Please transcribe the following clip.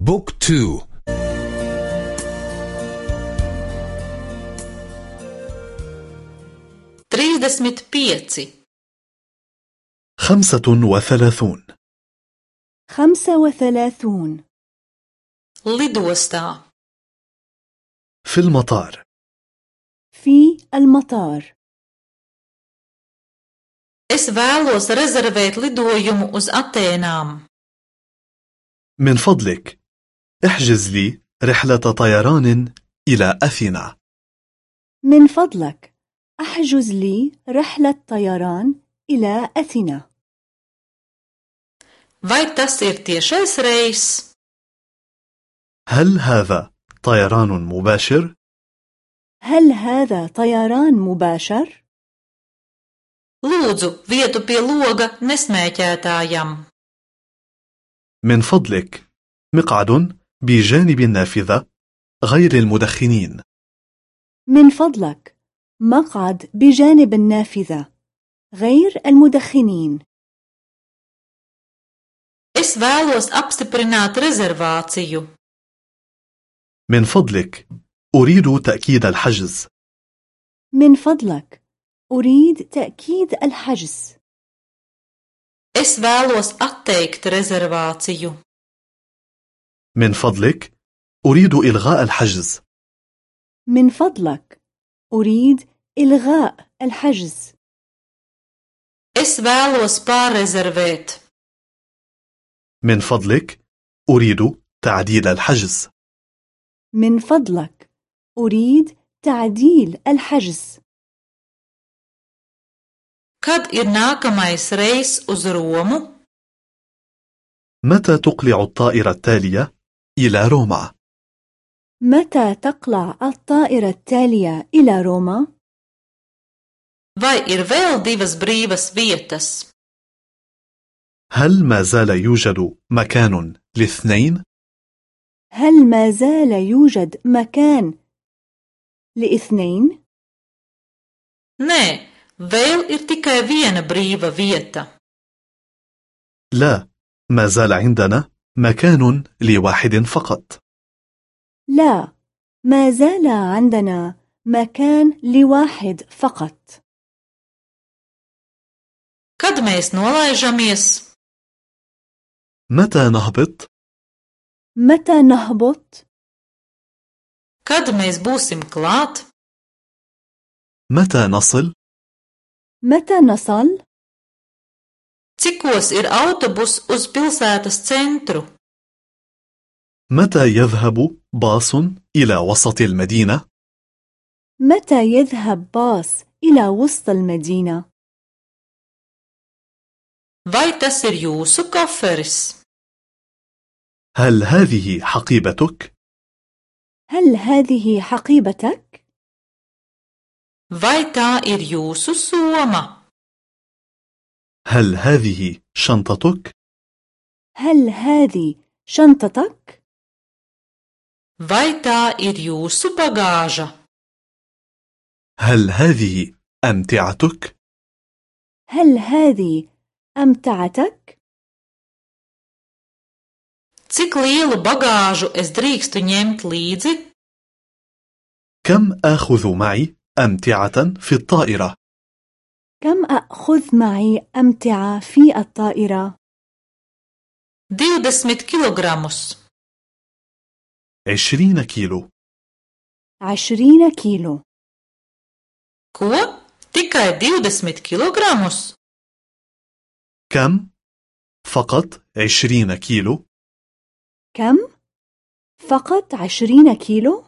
بوك تو. تريدسمت بيتي خمسة وثلاثون. خمسة وثلاثون. lidostā في المطار. في المطار. Es vēlos rezervēt lidojumu uz Atēnām. من فضلك. احجز لي رحلة طيران إلى أثينا من فضلك أحجز لي رحلة طيران إلى أثينا Vai tas ir tiešais reiss? هل هذا طيران مباشر؟ هل هذا طيران مباشر؟ Lūdzu, vietu pie loga nesmēķētājam. من فضلك مقعد بجانب النافذة غير المدخنين من فضلك مقعد بجانب النافذة غير المدخنين Es vēlos apstiprināt rezervāciju. من فضلك أريد تأكيد الحجز من فضلك أريد تأكيد الحجز Es vēlos atteikt rezervāciju. من فضلك أريد إلغاء الحجز. من فضلك أريد إلغاء الحجز. Es vēlos pārrezervēt. من فضلك أريد تعديل الحجز. من فضلك أريد تعديل الحجز. Kad ir nākamais reiss uz Romu? متى تقلع الطائرة التالية؟ إلى روما؟ متى تقلع الطائرة التالية إلى روما؟ Vai ir vēl divas brīvas vietas? هل ما زال يوجد مكان لاثنين؟ هل ما زال يوجد مكان لاثنين؟ Nē, vēl ir tikai viena brīva vieta. لا ما زال عندنا مكان لواحد فقط لا ما زال عندنا مكان لواحد فقط Kad mēs nolaižamies? متى نهبط؟ متى نهبط؟ Kad mēs būsim klāt? متى نصل؟ متى نصل؟ Cikos ir autobus uz pilsētas centru? متى يذهب باص إلى وسط المدينة؟ متى يذهب باص إلى وسط المدينة؟ Vai tas ir jūsu koferis? هل هذه حقيبتك؟ هل هذه حقيبتك؟ Vai tā ir jūsu soma? هل هذه شنطتك؟ هل هذه شنطتك؟ Vai tā ir jūsu bagāža? هل هذه أمتعتك؟ هل هذه أمتعتك؟ Cik lielu bagāžu es drīkstu ņemt līdzi? كم آخذ معي أمتعة في الطائرة؟ كم أخذ معي أمتعة في الطائرة؟ 20 kilogramus. عشرين كيلو عشرين كيلو Ko? Tikai 20 kilogramus? كم؟ فقط عشرين كيلو كم؟ فقط عشرين كيلو؟